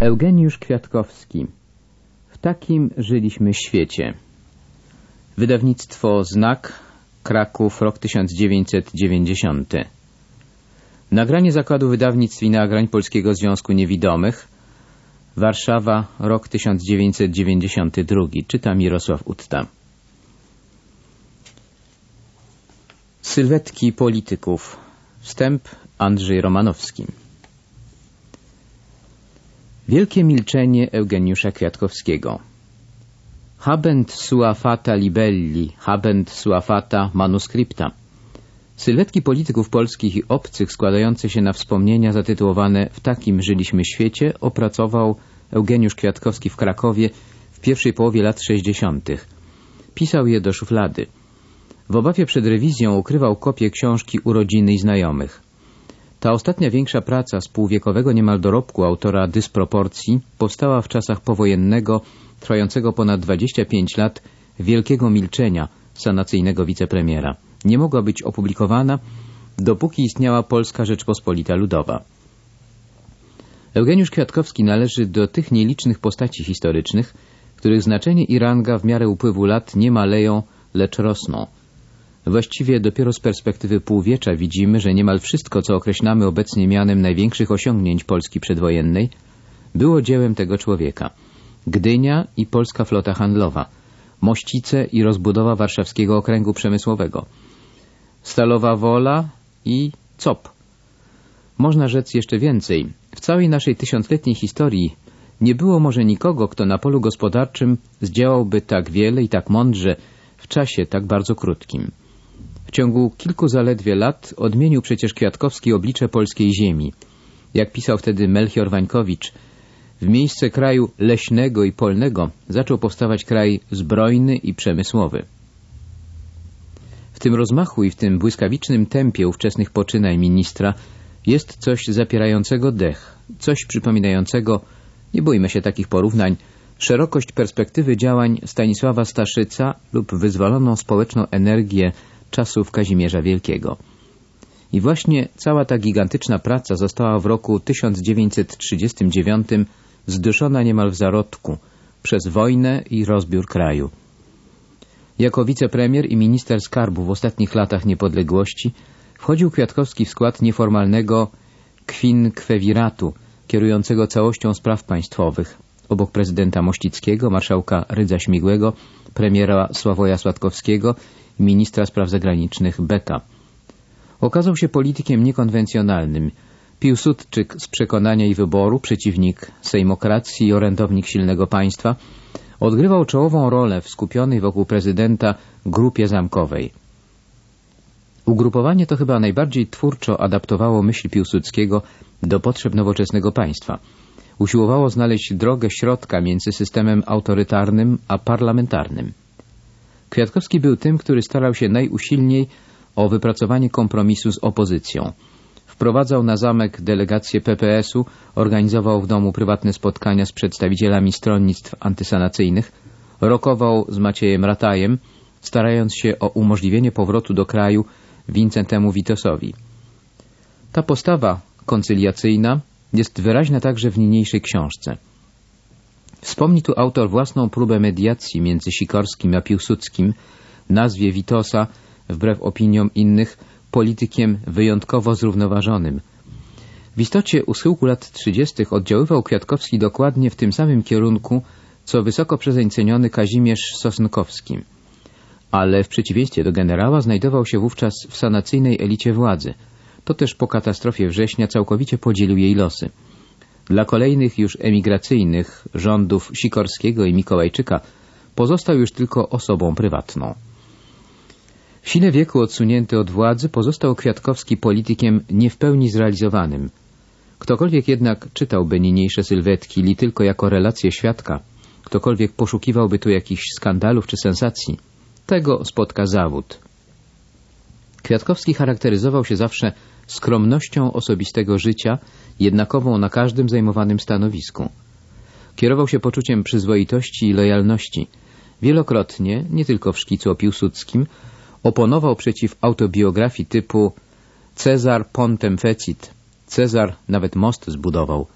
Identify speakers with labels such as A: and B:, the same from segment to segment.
A: Eugeniusz Kwiatkowski. W takim żyliśmy świecie. Wydawnictwo Znak Kraków, rok 1990 Nagranie Zakładu Wydawnictw i Nagrań Polskiego Związku Niewidomych. Warszawa, rok 1992 Czyta Mirosław Utta Sylwetki polityków. Wstęp Andrzej Romanowski Wielkie milczenie Eugeniusza Kwiatkowskiego Habent sua fata libelli, habent sua fata manuscripta Sylwetki polityków polskich i obcych składające się na wspomnienia zatytułowane W takim żyliśmy świecie opracował Eugeniusz Kwiatkowski w Krakowie w pierwszej połowie lat 60. Pisał je do szuflady. W obawie przed rewizją ukrywał kopię książki urodziny i znajomych. Ta ostatnia większa praca z półwiekowego niemal dorobku autora dysproporcji powstała w czasach powojennego, trwającego ponad 25 lat, wielkiego milczenia sanacyjnego wicepremiera. Nie mogła być opublikowana, dopóki istniała Polska Rzeczpospolita Ludowa. Eugeniusz Kwiatkowski należy do tych nielicznych postaci historycznych, których znaczenie i ranga w miarę upływu lat nie maleją, lecz rosną – Właściwie dopiero z perspektywy półwiecza widzimy, że niemal wszystko, co określamy obecnie mianem największych osiągnięć Polski przedwojennej, było dziełem tego człowieka. Gdynia i polska flota handlowa, Mościce i rozbudowa warszawskiego okręgu przemysłowego, Stalowa Wola i COP. Można rzec jeszcze więcej. W całej naszej tysiącletniej historii nie było może nikogo, kto na polu gospodarczym zdziałałby tak wiele i tak mądrze w czasie tak bardzo krótkim. W ciągu kilku zaledwie lat odmienił przecież Kwiatkowski oblicze polskiej ziemi. Jak pisał wtedy Melchior Wańkowicz, w miejsce kraju leśnego i polnego zaczął powstawać kraj zbrojny i przemysłowy. W tym rozmachu i w tym błyskawicznym tempie ówczesnych poczynań ministra jest coś zapierającego dech, coś przypominającego, nie bójmy się takich porównań, szerokość perspektywy działań Stanisława Staszyca lub wyzwoloną społeczną energię czasów Kazimierza Wielkiego. I właśnie cała ta gigantyczna praca została w roku 1939 zduszona niemal w zarodku przez wojnę i rozbiór kraju. Jako wicepremier i minister skarbu w ostatnich latach niepodległości wchodził Kwiatkowski w skład nieformalnego kwin-kwewiratu kierującego całością spraw państwowych obok prezydenta Mościckiego, marszałka Rydza Śmigłego, premiera Sławoja Słatkowskiego ministra spraw zagranicznych Beka. Okazał się politykiem niekonwencjonalnym. Piłsudczyk z przekonania i wyboru, przeciwnik sejmokracji i orędownik silnego państwa, odgrywał czołową rolę w skupionej wokół prezydenta grupie zamkowej. Ugrupowanie to chyba najbardziej twórczo adaptowało myśl Piłsudskiego do potrzeb nowoczesnego państwa. Usiłowało znaleźć drogę środka między systemem autorytarnym a parlamentarnym. Kwiatkowski był tym, który starał się najusilniej o wypracowanie kompromisu z opozycją. Wprowadzał na zamek delegację PPS-u, organizował w domu prywatne spotkania z przedstawicielami stronnictw antysanacyjnych, rokował z Maciejem Ratajem, starając się o umożliwienie powrotu do kraju Wincentemu Witosowi. Ta postawa koncyliacyjna jest wyraźna także w niniejszej książce. Wspomni tu autor własną próbę mediacji między Sikorskim a Piłsudskim, nazwie Witosa, wbrew opiniom innych, politykiem wyjątkowo zrównoważonym. W istocie u schyłku lat 30. oddziaływał Kwiatkowski dokładnie w tym samym kierunku, co wysoko przezeń ceniony Kazimierz Sosnkowski. Ale w przeciwieństwie do generała znajdował się wówczas w sanacyjnej elicie władzy. To też po katastrofie września całkowicie podzielił jej losy. Dla kolejnych już emigracyjnych rządów Sikorskiego i Mikołajczyka pozostał już tylko osobą prywatną. W sile wieku odsunięty od władzy pozostał Kwiatkowski politykiem nie w pełni zrealizowanym. Ktokolwiek jednak czytałby niniejsze sylwetki li tylko jako relację świadka, ktokolwiek poszukiwałby tu jakichś skandalów czy sensacji, tego spotka zawód. Kwiatkowski charakteryzował się zawsze skromnością osobistego życia, jednakową na każdym zajmowanym stanowisku. Kierował się poczuciem przyzwoitości i lojalności. Wielokrotnie, nie tylko w szkicu o Piłsudskim, oponował przeciw autobiografii typu Cezar pontem fecit. Cezar nawet most zbudował.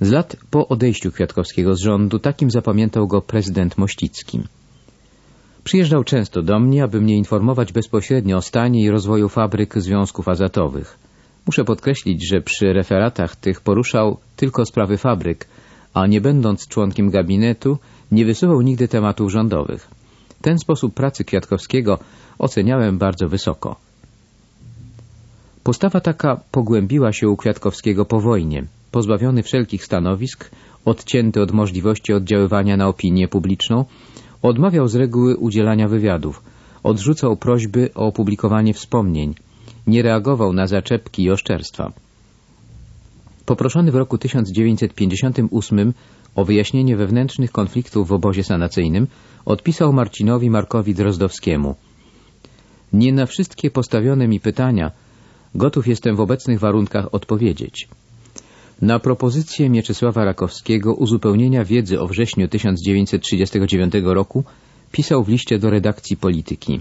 A: Z lat po odejściu Kwiatkowskiego z rządu takim zapamiętał go prezydent Mościcki. Przyjeżdżał często do mnie, aby mnie informować bezpośrednio o stanie i rozwoju fabryk związków azotowych. Muszę podkreślić, że przy referatach tych poruszał tylko sprawy fabryk, a nie będąc członkiem gabinetu, nie wysuwał nigdy tematów rządowych. Ten sposób pracy Kwiatkowskiego oceniałem bardzo wysoko. Postawa taka pogłębiła się u Kwiatkowskiego po wojnie. Pozbawiony wszelkich stanowisk, odcięty od możliwości oddziaływania na opinię publiczną, odmawiał z reguły udzielania wywiadów, odrzucał prośby o opublikowanie wspomnień, nie reagował na zaczepki i oszczerstwa. Poproszony w roku 1958 o wyjaśnienie wewnętrznych konfliktów w obozie sanacyjnym, odpisał Marcinowi Markowi Drozdowskiemu. Nie na wszystkie postawione mi pytania gotów jestem w obecnych warunkach odpowiedzieć. Na propozycję Mieczysława Rakowskiego uzupełnienia wiedzy o wrześniu 1939 roku pisał w liście do redakcji Polityki.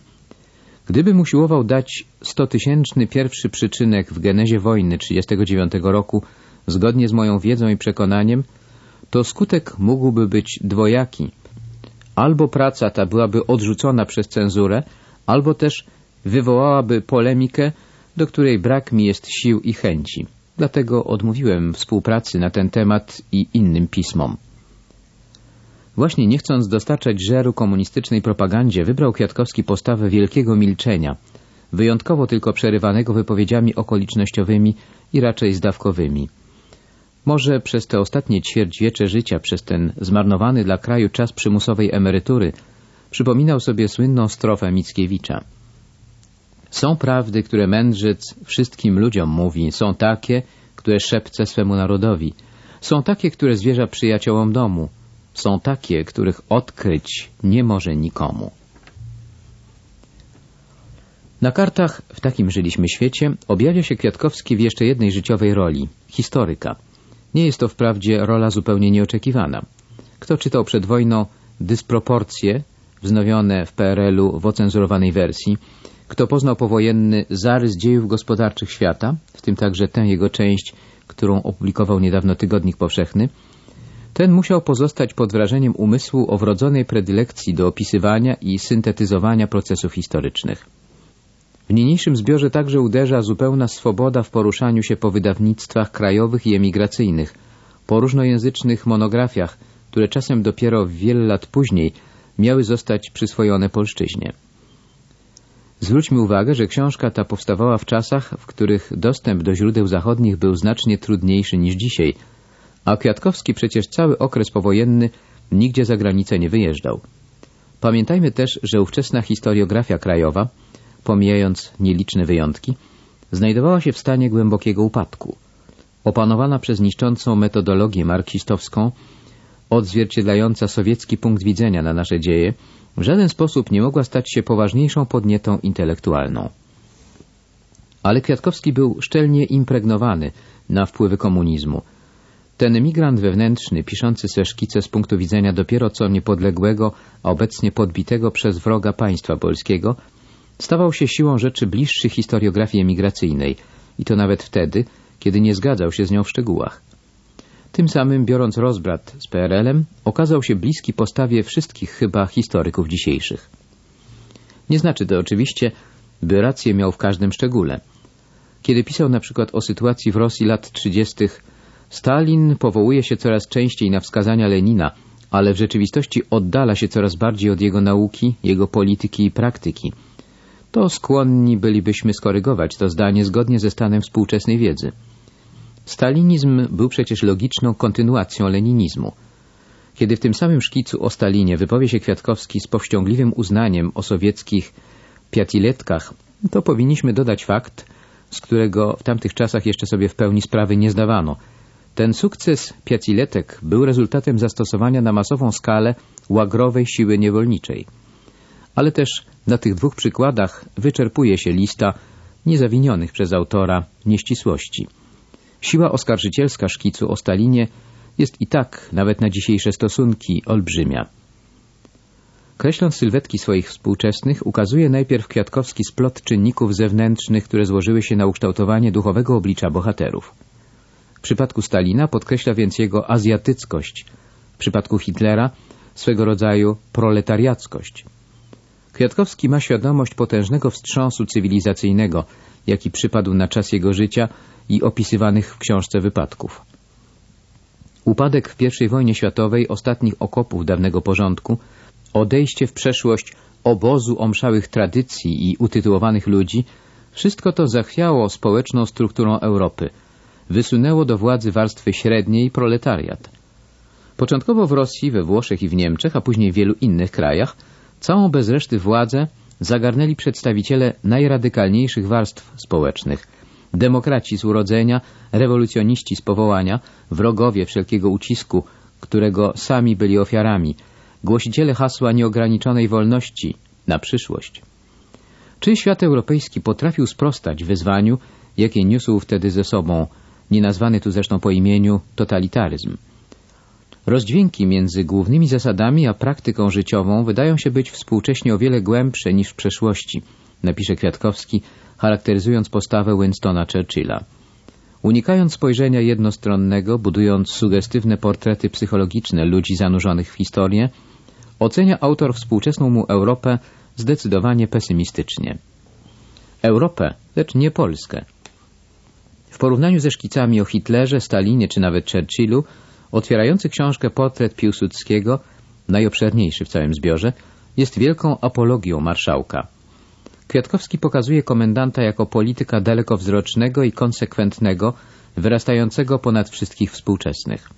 A: Gdybym usiłował dać stotysięczny pierwszy przyczynek w genezie wojny 1939 roku zgodnie z moją wiedzą i przekonaniem, to skutek mógłby być dwojaki. Albo praca ta byłaby odrzucona przez cenzurę, albo też wywołałaby polemikę, do której brak mi jest sił i chęci. Dlatego odmówiłem współpracy na ten temat i innym pismom. Właśnie nie chcąc dostarczać żeru komunistycznej propagandzie, wybrał Kwiatkowski postawę wielkiego milczenia, wyjątkowo tylko przerywanego wypowiedziami okolicznościowymi i raczej zdawkowymi. Może przez te ostatnie ćwierćwiecze życia, przez ten zmarnowany dla kraju czas przymusowej emerytury, przypominał sobie słynną strofę Mickiewicza. Są prawdy, które mędrzec wszystkim ludziom mówi, są takie, które szepce swemu narodowi, są takie, które zwierza przyjaciołom domu, są takie, których odkryć nie może nikomu. Na kartach w takim żyliśmy świecie objawia się Kwiatkowski w jeszcze jednej życiowej roli – historyka – nie jest to wprawdzie rola zupełnie nieoczekiwana. Kto czytał przed wojną dysproporcje wznowione w PRL-u w ocenzurowanej wersji, kto poznał powojenny zarys dziejów gospodarczych świata, w tym także tę jego część, którą opublikował niedawno Tygodnik Powszechny, ten musiał pozostać pod wrażeniem umysłu o wrodzonej predylekcji do opisywania i syntetyzowania procesów historycznych. W niniejszym zbiorze także uderza zupełna swoboda w poruszaniu się po wydawnictwach krajowych i emigracyjnych, po różnojęzycznych monografiach, które czasem dopiero wiele lat później miały zostać przyswojone polszczyźnie. Zwróćmy uwagę, że książka ta powstawała w czasach, w których dostęp do źródeł zachodnich był znacznie trudniejszy niż dzisiaj, a Kwiatkowski przecież cały okres powojenny nigdzie za granicę nie wyjeżdżał. Pamiętajmy też, że ówczesna historiografia krajowa pomijając nieliczne wyjątki, znajdowała się w stanie głębokiego upadku. Opanowana przez niszczącą metodologię marksistowską, odzwierciedlająca sowiecki punkt widzenia na nasze dzieje, w żaden sposób nie mogła stać się poważniejszą podnietą intelektualną. Ale Kwiatkowski był szczelnie impregnowany na wpływy komunizmu. Ten emigrant wewnętrzny, piszący se szkice z punktu widzenia dopiero co niepodległego, a obecnie podbitego przez wroga państwa polskiego, stawał się siłą rzeczy bliższy historiografii emigracyjnej i to nawet wtedy, kiedy nie zgadzał się z nią w szczegółach. Tym samym, biorąc rozbrat z PRL-em, okazał się bliski postawie wszystkich chyba historyków dzisiejszych. Nie znaczy to oczywiście, by rację miał w każdym szczególe. Kiedy pisał na przykład o sytuacji w Rosji lat 30., Stalin powołuje się coraz częściej na wskazania Lenina, ale w rzeczywistości oddala się coraz bardziej od jego nauki, jego polityki i praktyki – to skłonni bylibyśmy skorygować to zdanie zgodnie ze stanem współczesnej wiedzy. Stalinizm był przecież logiczną kontynuacją leninizmu. Kiedy w tym samym szkicu o Stalinie wypowie się Kwiatkowski z powściągliwym uznaniem o sowieckich piatiletkach, to powinniśmy dodać fakt, z którego w tamtych czasach jeszcze sobie w pełni sprawy nie zdawano. Ten sukces piatiletek był rezultatem zastosowania na masową skalę łagrowej siły niewolniczej. Ale też na tych dwóch przykładach wyczerpuje się lista niezawinionych przez autora nieścisłości. Siła oskarżycielska szkicu o Stalinie jest i tak, nawet na dzisiejsze stosunki, olbrzymia. Kreśląc sylwetki swoich współczesnych, ukazuje najpierw Kwiatkowski splot czynników zewnętrznych, które złożyły się na ukształtowanie duchowego oblicza bohaterów. W przypadku Stalina podkreśla więc jego azjatyckość, w przypadku Hitlera swego rodzaju proletariackość. Kwiatkowski ma świadomość potężnego wstrząsu cywilizacyjnego, jaki przypadł na czas jego życia i opisywanych w książce wypadków. Upadek w I wojnie światowej ostatnich okopów dawnego porządku, odejście w przeszłość obozu omszałych tradycji i utytułowanych ludzi, wszystko to zachwiało społeczną strukturą Europy, wysunęło do władzy warstwy średniej proletariat. Początkowo w Rosji, we Włoszech i w Niemczech, a później w wielu innych krajach, całą bez reszty władzę zagarnęli przedstawiciele najradykalniejszych warstw społecznych. Demokraci z urodzenia, rewolucjoniści z powołania, wrogowie wszelkiego ucisku, którego sami byli ofiarami, głosiciele hasła nieograniczonej wolności na przyszłość. Czy świat europejski potrafił sprostać wyzwaniu, jakie niósł wtedy ze sobą, nienazwany tu zresztą po imieniu, totalitaryzm? Rozdźwięki między głównymi zasadami a praktyką życiową wydają się być współcześnie o wiele głębsze niż w przeszłości, napisze Kwiatkowski, charakteryzując postawę Winstona Churchilla. Unikając spojrzenia jednostronnego, budując sugestywne portrety psychologiczne ludzi zanurzonych w historię, ocenia autor współczesną mu Europę zdecydowanie pesymistycznie. Europę, lecz nie Polskę. W porównaniu ze szkicami o Hitlerze, Stalinie czy nawet Churchillu, otwierający książkę portret Piłsudskiego, najobszerniejszy w całym zbiorze, jest wielką apologią marszałka. Kwiatkowski pokazuje komendanta jako polityka dalekowzrocznego i konsekwentnego, wyrastającego ponad wszystkich współczesnych.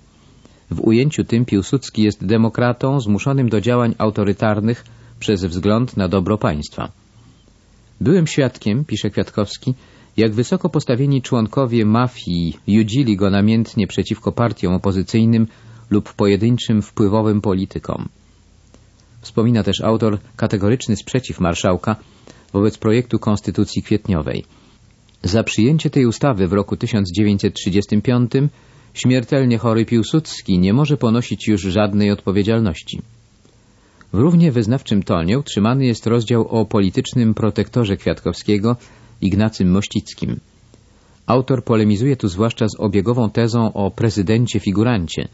A: W ujęciu tym Piłsudski jest demokratą zmuszonym do działań autorytarnych przez wzgląd na dobro państwa. Byłem świadkiem, pisze Kwiatkowski, jak wysoko postawieni członkowie mafii judzili go namiętnie przeciwko partiom opozycyjnym lub pojedynczym wpływowym politykom. Wspomina też autor kategoryczny sprzeciw marszałka wobec projektu Konstytucji Kwietniowej. Za przyjęcie tej ustawy w roku 1935 śmiertelnie chory Piłsudski nie może ponosić już żadnej odpowiedzialności. W równie wyznawczym tonie utrzymany jest rozdział o politycznym protektorze Kwiatkowskiego Ignacym Mościckim. Autor polemizuje tu zwłaszcza z obiegową tezą o prezydencie figurancie.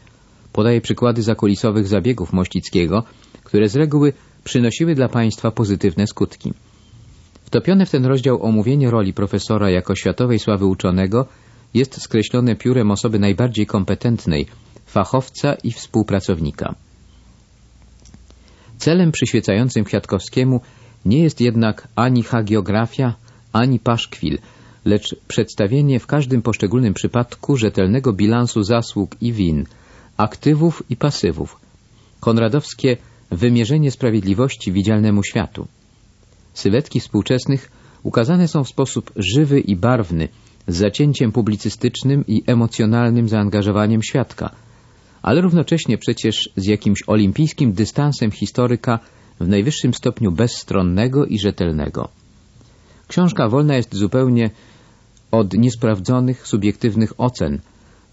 A: Podaje przykłady zakulisowych zabiegów Mościckiego, które z reguły przynosiły dla państwa pozytywne skutki. Wtopione w ten rozdział omówienie roli profesora jako światowej sławy uczonego jest skreślone piórem osoby najbardziej kompetentnej, fachowca i współpracownika. Celem przyświecającym Kwiatkowskiemu nie jest jednak ani hagiografia, ani paszkwil, lecz przedstawienie w każdym poszczególnym przypadku rzetelnego bilansu zasług i win, aktywów i pasywów, konradowskie wymierzenie sprawiedliwości widzialnemu światu. Sylwetki współczesnych ukazane są w sposób żywy i barwny, z zacięciem publicystycznym i emocjonalnym zaangażowaniem świadka, ale równocześnie przecież z jakimś olimpijskim dystansem historyka w najwyższym stopniu bezstronnego i rzetelnego. Książka wolna jest zupełnie od niesprawdzonych, subiektywnych ocen,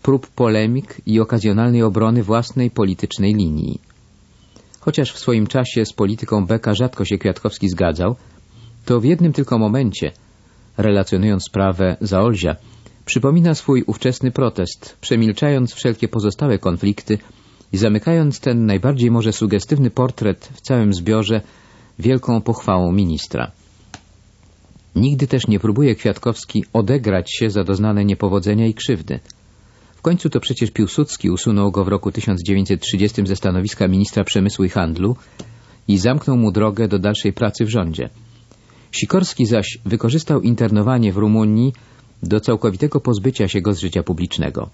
A: prób polemik i okazjonalnej obrony własnej politycznej linii. Chociaż w swoim czasie z polityką Beka rzadko się Kwiatkowski zgadzał, to w jednym tylko momencie, relacjonując sprawę Zaolzia, przypomina swój ówczesny protest, przemilczając wszelkie pozostałe konflikty i zamykając ten najbardziej może sugestywny portret w całym zbiorze wielką pochwałą ministra. Nigdy też nie próbuje Kwiatkowski odegrać się za doznane niepowodzenia i krzywdy. Końcu to przecież Piłsudski usunął go w roku 1930 ze stanowiska ministra przemysłu i handlu i zamknął mu drogę do dalszej pracy w rządzie. Sikorski zaś wykorzystał internowanie w Rumunii do całkowitego pozbycia się go z życia publicznego.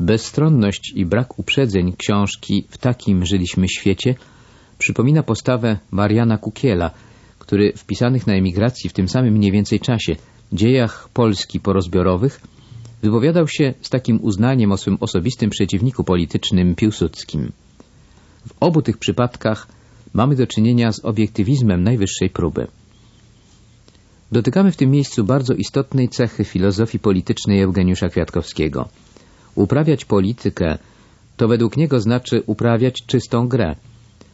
A: Bezstronność i brak uprzedzeń książki W takim żyliśmy świecie przypomina postawę Mariana Kukiela, który w pisanych na emigracji w tym samym mniej więcej czasie dziejach Polski porozbiorowych wypowiadał się z takim uznaniem o swym osobistym przeciwniku politycznym Piłsudskim. W obu tych przypadkach mamy do czynienia z obiektywizmem najwyższej próby. Dotykamy w tym miejscu bardzo istotnej cechy filozofii politycznej Eugeniusza Kwiatkowskiego. Uprawiać politykę to według niego znaczy uprawiać czystą grę.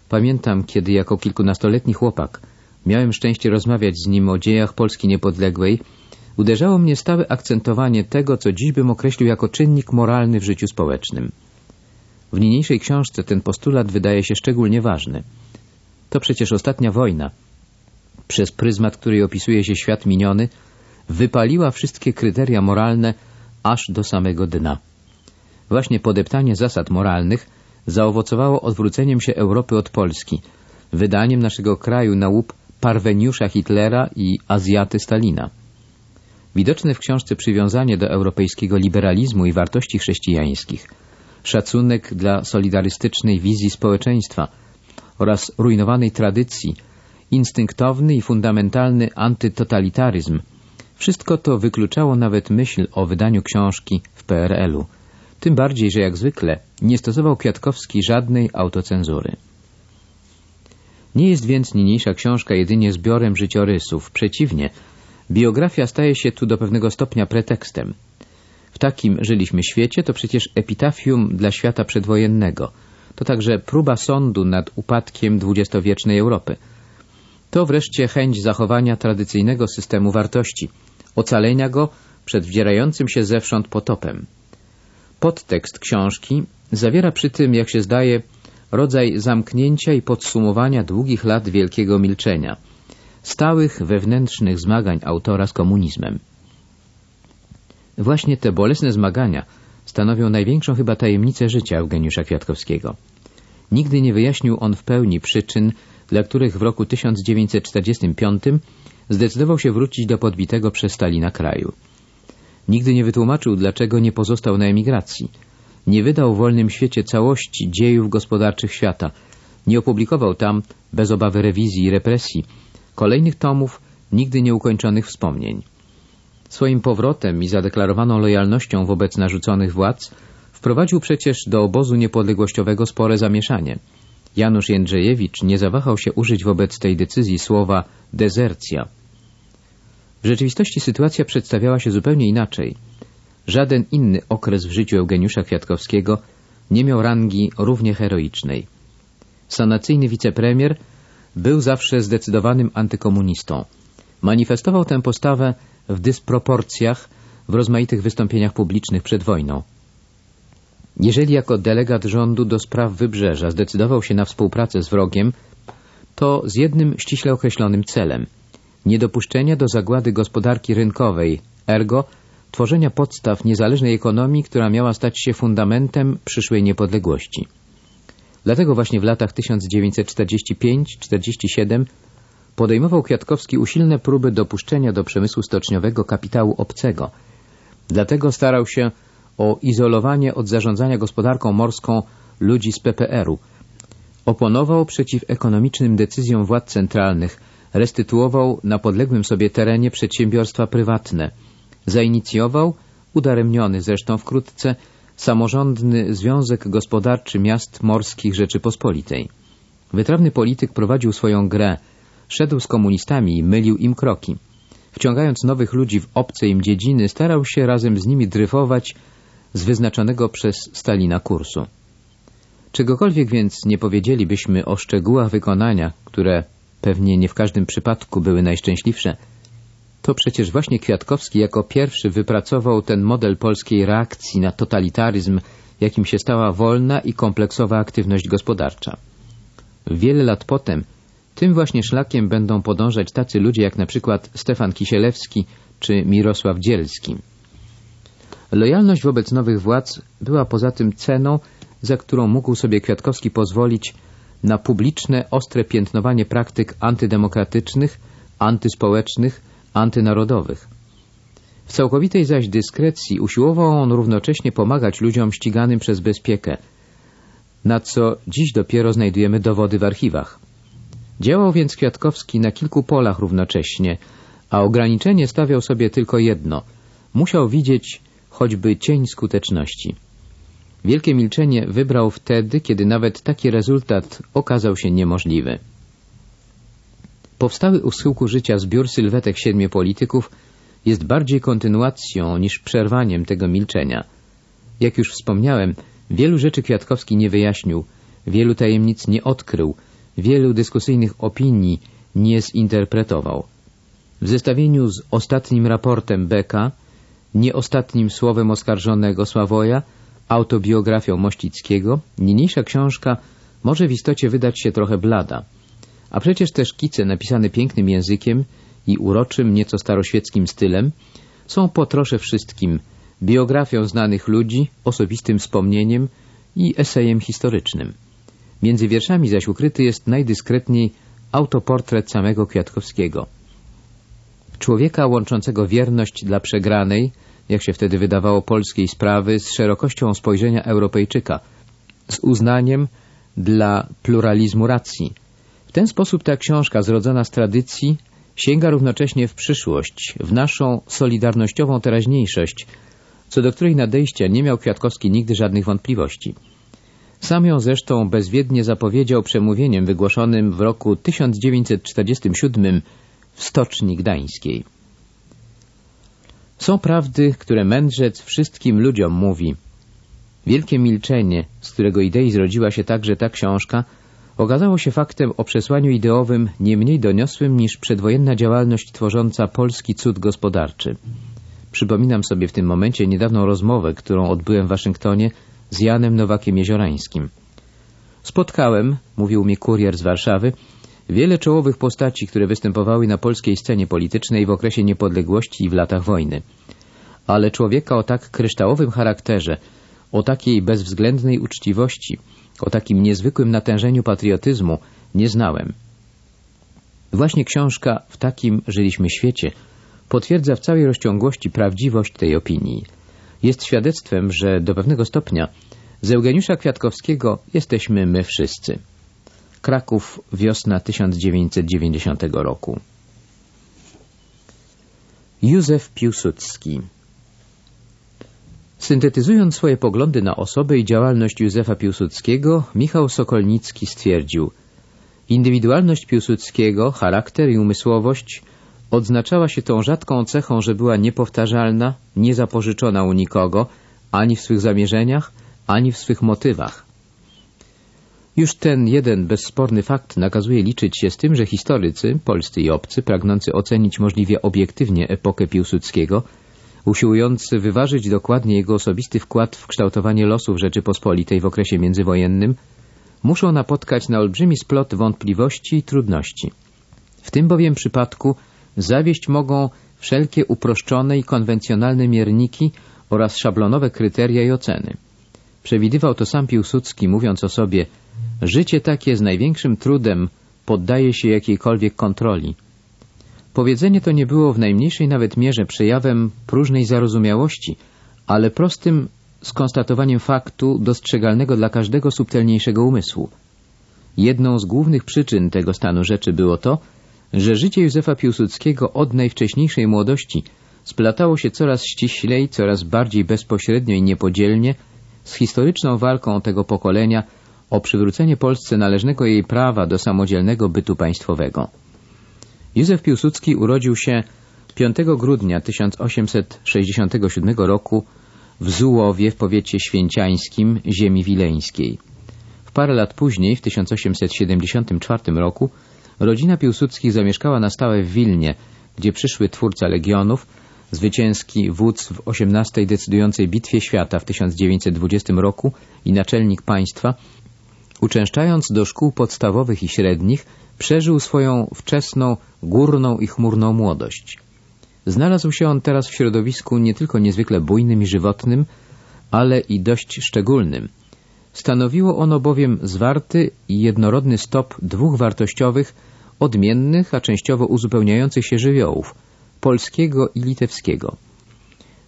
A: Pamiętam, kiedy jako kilkunastoletni chłopak miałem szczęście rozmawiać z nim o dziejach Polski niepodległej, uderzało mnie stałe akcentowanie tego, co dziś bym określił jako czynnik moralny w życiu społecznym. W niniejszej książce ten postulat wydaje się szczególnie ważny. To przecież ostatnia wojna, przez pryzmat której opisuje się świat miniony, wypaliła wszystkie kryteria moralne aż do samego dna. Właśnie podeptanie zasad moralnych zaowocowało odwróceniem się Europy od Polski, wydaniem naszego kraju na łup parweniusza Hitlera i Azjaty Stalina. Widoczne w książce przywiązanie do europejskiego liberalizmu i wartości chrześcijańskich, szacunek dla solidarystycznej wizji społeczeństwa oraz rujnowanej tradycji, instynktowny i fundamentalny antytotalitaryzm, wszystko to wykluczało nawet myśl o wydaniu książki w PRL-u. Tym bardziej, że jak zwykle nie stosował Kwiatkowski żadnej autocenzury. Nie jest więc niniejsza książka jedynie zbiorem życiorysów. Przeciwnie, biografia staje się tu do pewnego stopnia pretekstem. W takim żyliśmy świecie to przecież epitafium dla świata przedwojennego. To także próba sądu nad upadkiem dwudziestowiecznej Europy. To wreszcie chęć zachowania tradycyjnego systemu wartości, ocalenia go przed wdzierającym się zewsząd potopem. Podtekst książki zawiera przy tym, jak się zdaje, rodzaj zamknięcia i podsumowania długich lat wielkiego milczenia, stałych wewnętrznych zmagań autora z komunizmem. Właśnie te bolesne zmagania stanowią największą chyba tajemnicę życia Eugeniusza Kwiatkowskiego. Nigdy nie wyjaśnił on w pełni przyczyn, dla których w roku 1945 zdecydował się wrócić do podbitego przez Stalina kraju. Nigdy nie wytłumaczył, dlaczego nie pozostał na emigracji. Nie wydał w wolnym świecie całości dziejów gospodarczych świata. Nie opublikował tam, bez obawy rewizji i represji, kolejnych tomów nigdy nieukończonych wspomnień. Swoim powrotem i zadeklarowaną lojalnością wobec narzuconych władz wprowadził przecież do obozu niepodległościowego spore zamieszanie. Janusz Jędrzejewicz nie zawahał się użyć wobec tej decyzji słowa dezercja. W rzeczywistości sytuacja przedstawiała się zupełnie inaczej. Żaden inny okres w życiu Eugeniusza Kwiatkowskiego nie miał rangi równie heroicznej. Sanacyjny wicepremier był zawsze zdecydowanym antykomunistą. Manifestował tę postawę w dysproporcjach w rozmaitych wystąpieniach publicznych przed wojną. Jeżeli jako delegat rządu do spraw Wybrzeża zdecydował się na współpracę z wrogiem, to z jednym ściśle określonym celem – niedopuszczenia do zagłady gospodarki rynkowej, ergo tworzenia podstaw niezależnej ekonomii, która miała stać się fundamentem przyszłej niepodległości. Dlatego właśnie w latach 1945-47 podejmował Kwiatkowski usilne próby dopuszczenia do przemysłu stoczniowego kapitału obcego. Dlatego starał się o izolowanie od zarządzania gospodarką morską ludzi z PPR-u. Oponował przeciw ekonomicznym decyzjom władz centralnych, restytuował na podległym sobie terenie przedsiębiorstwa prywatne. Zainicjował, udaremniony zresztą wkrótce, samorządny Związek Gospodarczy Miast Morskich Rzeczypospolitej. Wytrawny polityk prowadził swoją grę, szedł z komunistami i mylił im kroki. Wciągając nowych ludzi w obce im dziedziny, starał się razem z nimi dryfować z wyznaczonego przez Stalina kursu. Czegokolwiek więc nie powiedzielibyśmy o szczegółach wykonania, które pewnie nie w każdym przypadku były najszczęśliwsze, to przecież właśnie Kwiatkowski jako pierwszy wypracował ten model polskiej reakcji na totalitaryzm, jakim się stała wolna i kompleksowa aktywność gospodarcza. Wiele lat potem tym właśnie szlakiem będą podążać tacy ludzie jak na przykład Stefan Kisielewski czy Mirosław Dzielski. Lojalność wobec nowych władz była poza tym ceną, za którą mógł sobie Kwiatkowski pozwolić na publiczne, ostre piętnowanie praktyk antydemokratycznych, antyspołecznych, antynarodowych. W całkowitej zaś dyskrecji usiłował on równocześnie pomagać ludziom ściganym przez bezpiekę, na co dziś dopiero znajdujemy dowody w archiwach. Działał więc Kwiatkowski na kilku polach równocześnie, a ograniczenie stawiał sobie tylko jedno. Musiał widzieć choćby cień skuteczności. Wielkie milczenie wybrał wtedy, kiedy nawet taki rezultat okazał się niemożliwy. Powstały u schyłku życia zbiór sylwetek siedmiu polityków jest bardziej kontynuacją niż przerwaniem tego milczenia. Jak już wspomniałem, wielu rzeczy Kwiatkowski nie wyjaśnił, wielu tajemnic nie odkrył, wielu dyskusyjnych opinii nie zinterpretował. W zestawieniu z ostatnim raportem Beka, nieostatnim słowem oskarżonego Sławoja, autobiografią Mościckiego, niniejsza książka może w istocie wydać się trochę blada. A przecież te szkice napisane pięknym językiem i uroczym, nieco staroświeckim stylem są po trosze wszystkim biografią znanych ludzi, osobistym wspomnieniem i esejem historycznym. Między wierszami zaś ukryty jest najdyskretniej autoportret samego Kwiatkowskiego. Człowieka łączącego wierność dla przegranej, jak się wtedy wydawało polskiej sprawy, z szerokością spojrzenia Europejczyka, z uznaniem dla pluralizmu racji. W ten sposób ta książka zrodzona z tradycji sięga równocześnie w przyszłość, w naszą solidarnościową teraźniejszość, co do której nadejścia nie miał Kwiatkowski nigdy żadnych wątpliwości. Sam ją zresztą bezwiednie zapowiedział przemówieniem wygłoszonym w roku 1947 w Stoczni Gdańskiej. Są prawdy, które mędrzec wszystkim ludziom mówi. Wielkie milczenie, z którego idei zrodziła się także ta książka, okazało się faktem o przesłaniu ideowym nie mniej doniosłym niż przedwojenna działalność tworząca polski cud gospodarczy. Przypominam sobie w tym momencie niedawną rozmowę, którą odbyłem w Waszyngtonie z Janem Nowakiem Jeziorańskim. Spotkałem, mówił mi kurier z Warszawy, wiele czołowych postaci, które występowały na polskiej scenie politycznej w okresie niepodległości i w latach wojny. Ale człowieka o tak kryształowym charakterze, o takiej bezwzględnej uczciwości, o takim niezwykłym natężeniu patriotyzmu nie znałem. Właśnie książka W takim żyliśmy świecie potwierdza w całej rozciągłości prawdziwość tej opinii. Jest świadectwem, że do pewnego stopnia z Eugeniusza Kwiatkowskiego jesteśmy my wszyscy. Kraków, wiosna 1990 roku. Józef Piłsudski Syntetyzując swoje poglądy na osobę i działalność Józefa Piłsudskiego, Michał Sokolnicki stwierdził Indywidualność Piłsudskiego, charakter i umysłowość odznaczała się tą rzadką cechą, że była niepowtarzalna, niezapożyczona u nikogo, ani w swych zamierzeniach, ani w swych motywach. Już ten jeden bezsporny fakt nakazuje liczyć się z tym, że historycy, polscy i obcy, pragnący ocenić możliwie obiektywnie epokę Piłsudskiego, usiłujący wyważyć dokładnie jego osobisty wkład w kształtowanie losów Rzeczypospolitej w okresie międzywojenne, muszą napotkać na olbrzymi splot wątpliwości i trudności. W tym bowiem przypadku zawieść mogą wszelkie uproszczone i konwencjonalne mierniki oraz szablonowe kryteria i oceny. Przewidywał to sam Piłsudski, mówiąc o sobie Życie takie z największym trudem poddaje się jakiejkolwiek kontroli. Powiedzenie to nie było w najmniejszej nawet mierze przejawem próżnej zarozumiałości, ale prostym skonstatowaniem faktu dostrzegalnego dla każdego subtelniejszego umysłu. Jedną z głównych przyczyn tego stanu rzeczy było to, że życie Józefa Piłsudskiego od najwcześniejszej młodości splatało się coraz ściślej, coraz bardziej bezpośrednio i niepodzielnie z historyczną walką tego pokolenia o przywrócenie Polsce należnego jej prawa do samodzielnego bytu państwowego. Józef Piłsudski urodził się 5 grudnia 1867 roku w Zułowie w powiecie święciańskim ziemi wileńskiej. W parę lat później, w 1874 roku, rodzina Piłsudskich zamieszkała na stałe w Wilnie, gdzie przyszły twórca legionów, zwycięski wódz w 18 decydującej bitwie świata w 1920 roku i naczelnik państwa, uczęszczając do szkół podstawowych i średnich, przeżył swoją wczesną, górną i chmurną młodość. Znalazł się on teraz w środowisku nie tylko niezwykle bujnym i żywotnym, ale i dość szczególnym. Stanowiło ono bowiem zwarty i jednorodny stop dwóch wartościowych, odmiennych, a częściowo uzupełniających się żywiołów, polskiego i litewskiego.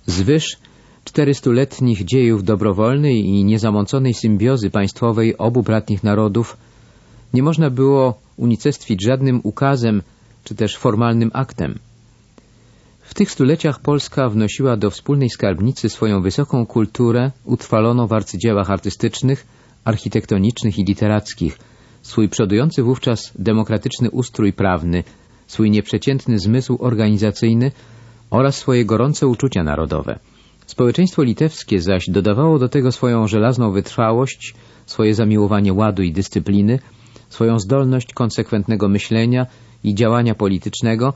A: Zwyż czterystuletnich dziejów dobrowolnej i niezamąconej symbiozy państwowej obu bratnich narodów nie można było unicestwić żadnym ukazem czy też formalnym aktem. W tych stuleciach Polska wnosiła do wspólnej skarbnicy swoją wysoką kulturę utrwaloną w arcydziełach artystycznych, architektonicznych i literackich, swój przodujący wówczas demokratyczny ustrój prawny, swój nieprzeciętny zmysł organizacyjny oraz swoje gorące uczucia narodowe. Społeczeństwo litewskie zaś dodawało do tego swoją żelazną wytrwałość, swoje zamiłowanie ładu i dyscypliny, swoją zdolność konsekwentnego myślenia i działania politycznego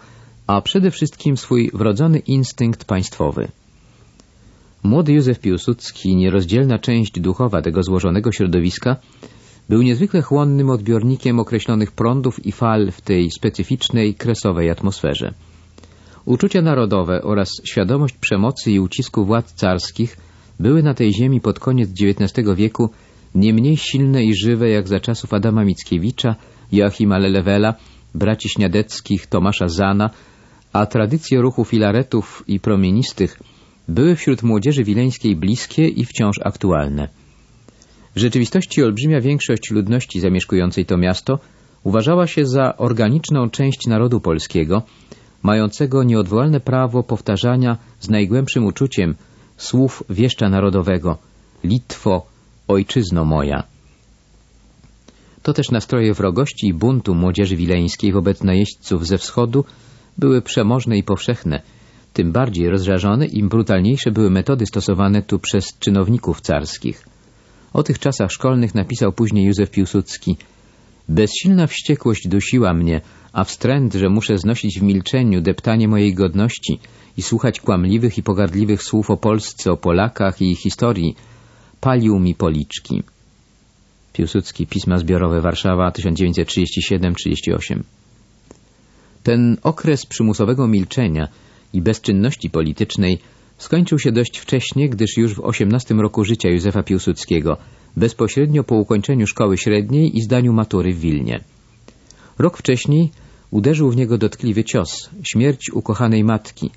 A: a przede wszystkim swój wrodzony instynkt państwowy. Młody Józef Piłsudski, nierozdzielna część duchowa tego złożonego środowiska, był niezwykle chłonnym odbiornikiem określonych prądów i fal w tej specyficznej, kresowej atmosferze. Uczucia narodowe oraz świadomość przemocy i ucisku władz carskich były na tej ziemi pod koniec XIX wieku nie mniej silne i żywe jak za czasów Adama Mickiewicza, Joachima Lelewela, braci Śniadeckich, Tomasza Zana, a tradycje ruchu filaretów i promienistych były wśród młodzieży wileńskiej bliskie i wciąż aktualne. W rzeczywistości olbrzymia większość ludności zamieszkującej to miasto uważała się za organiczną część narodu polskiego, mającego nieodwołalne prawo powtarzania z najgłębszym uczuciem słów wieszcza narodowego Litwo, ojczyzno moja. To też nastroje wrogości i buntu młodzieży wileńskiej wobec najeźdźców ze wschodu były przemożne i powszechne, tym bardziej rozżarzone, im brutalniejsze były metody stosowane tu przez czynowników carskich. O tych czasach szkolnych napisał później Józef Piłsudski Bezsilna wściekłość dusiła mnie, a wstręt, że muszę znosić w milczeniu deptanie mojej godności i słuchać kłamliwych i pogardliwych słów o Polsce, o Polakach i ich historii, palił mi policzki. Piłsudski, Pisma Zbiorowe, Warszawa, 1937-38 Ten okres przymusowego milczenia i bezczynności politycznej skończył się dość wcześnie, gdyż już w osiemnastym roku życia Józefa Piłsudskiego, bezpośrednio po ukończeniu szkoły średniej i zdaniu matury w Wilnie. Rok wcześniej uderzył w niego dotkliwy cios, śmierć ukochanej matki,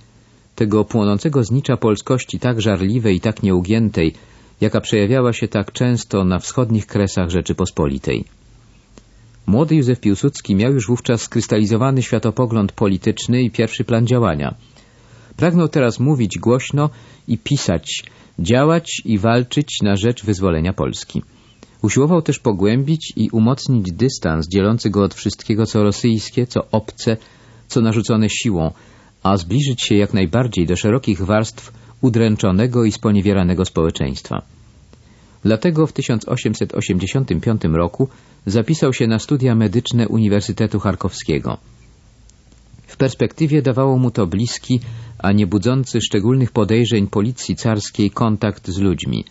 A: tego płonącego znicza polskości tak żarliwej i tak nieugiętej, jaka przejawiała się tak często na wschodnich kresach Rzeczypospolitej. Młody Józef Piłsudski miał już wówczas skrystalizowany światopogląd polityczny i pierwszy plan działania. Pragnął teraz mówić głośno i pisać, działać i walczyć na rzecz wyzwolenia Polski. Usiłował też pogłębić i umocnić dystans dzielący go od wszystkiego, co rosyjskie, co obce, co narzucone siłą, a zbliżyć się jak najbardziej do szerokich warstw udręczonego i sponiewieranego społeczeństwa. Dlatego w 1885 roku zapisał się na studia medyczne Uniwersytetu Charkowskiego. W perspektywie dawało mu to bliski, a nie budzący szczególnych podejrzeń policji carskiej kontakt z ludźmi.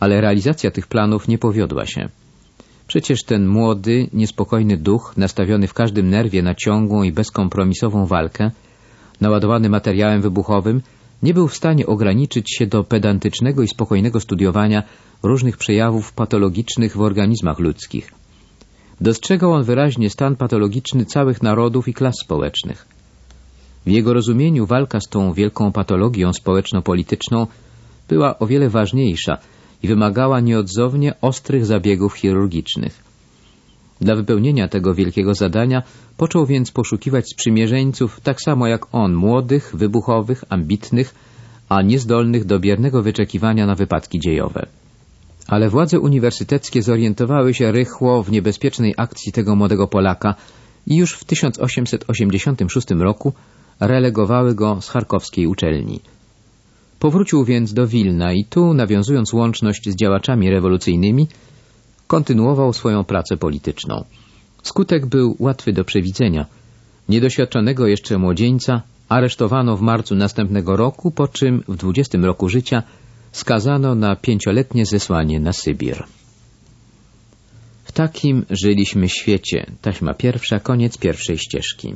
A: Ale realizacja tych planów nie powiodła się. Przecież ten młody, niespokojny duch, nastawiony w każdym nerwie na ciągłą i bezkompromisową walkę, naładowany materiałem wybuchowym, nie był w stanie ograniczyć się do pedantycznego i spokojnego studiowania różnych przejawów patologicznych w organizmach ludzkich. Dostrzegał on wyraźnie stan patologiczny całych narodów i klas społecznych. W jego rozumieniu walka z tą wielką patologią społeczno-polityczną była o wiele ważniejsza i wymagała nieodzownie ostrych zabiegów chirurgicznych. Dla wypełnienia tego wielkiego zadania począł więc poszukiwać sprzymierzeńców tak samo jak on, młodych, wybuchowych, ambitnych, a niezdolnych do biernego wyczekiwania na wypadki dziejowe. Ale władze uniwersyteckie zorientowały się rychło w niebezpiecznej akcji tego młodego Polaka i już w 1886 roku relegowały go z charkowskiej uczelni. Powrócił więc do Wilna i tu, nawiązując łączność z działaczami rewolucyjnymi, kontynuował swoją pracę polityczną. Skutek był łatwy do przewidzenia. Niedoświadczonego jeszcze młodzieńca aresztowano w marcu następnego roku, po czym w dwudziestym roku życia skazano na pięcioletnie zesłanie na Sybir. W takim żyliśmy świecie. Taśma pierwsza, koniec pierwszej ścieżki.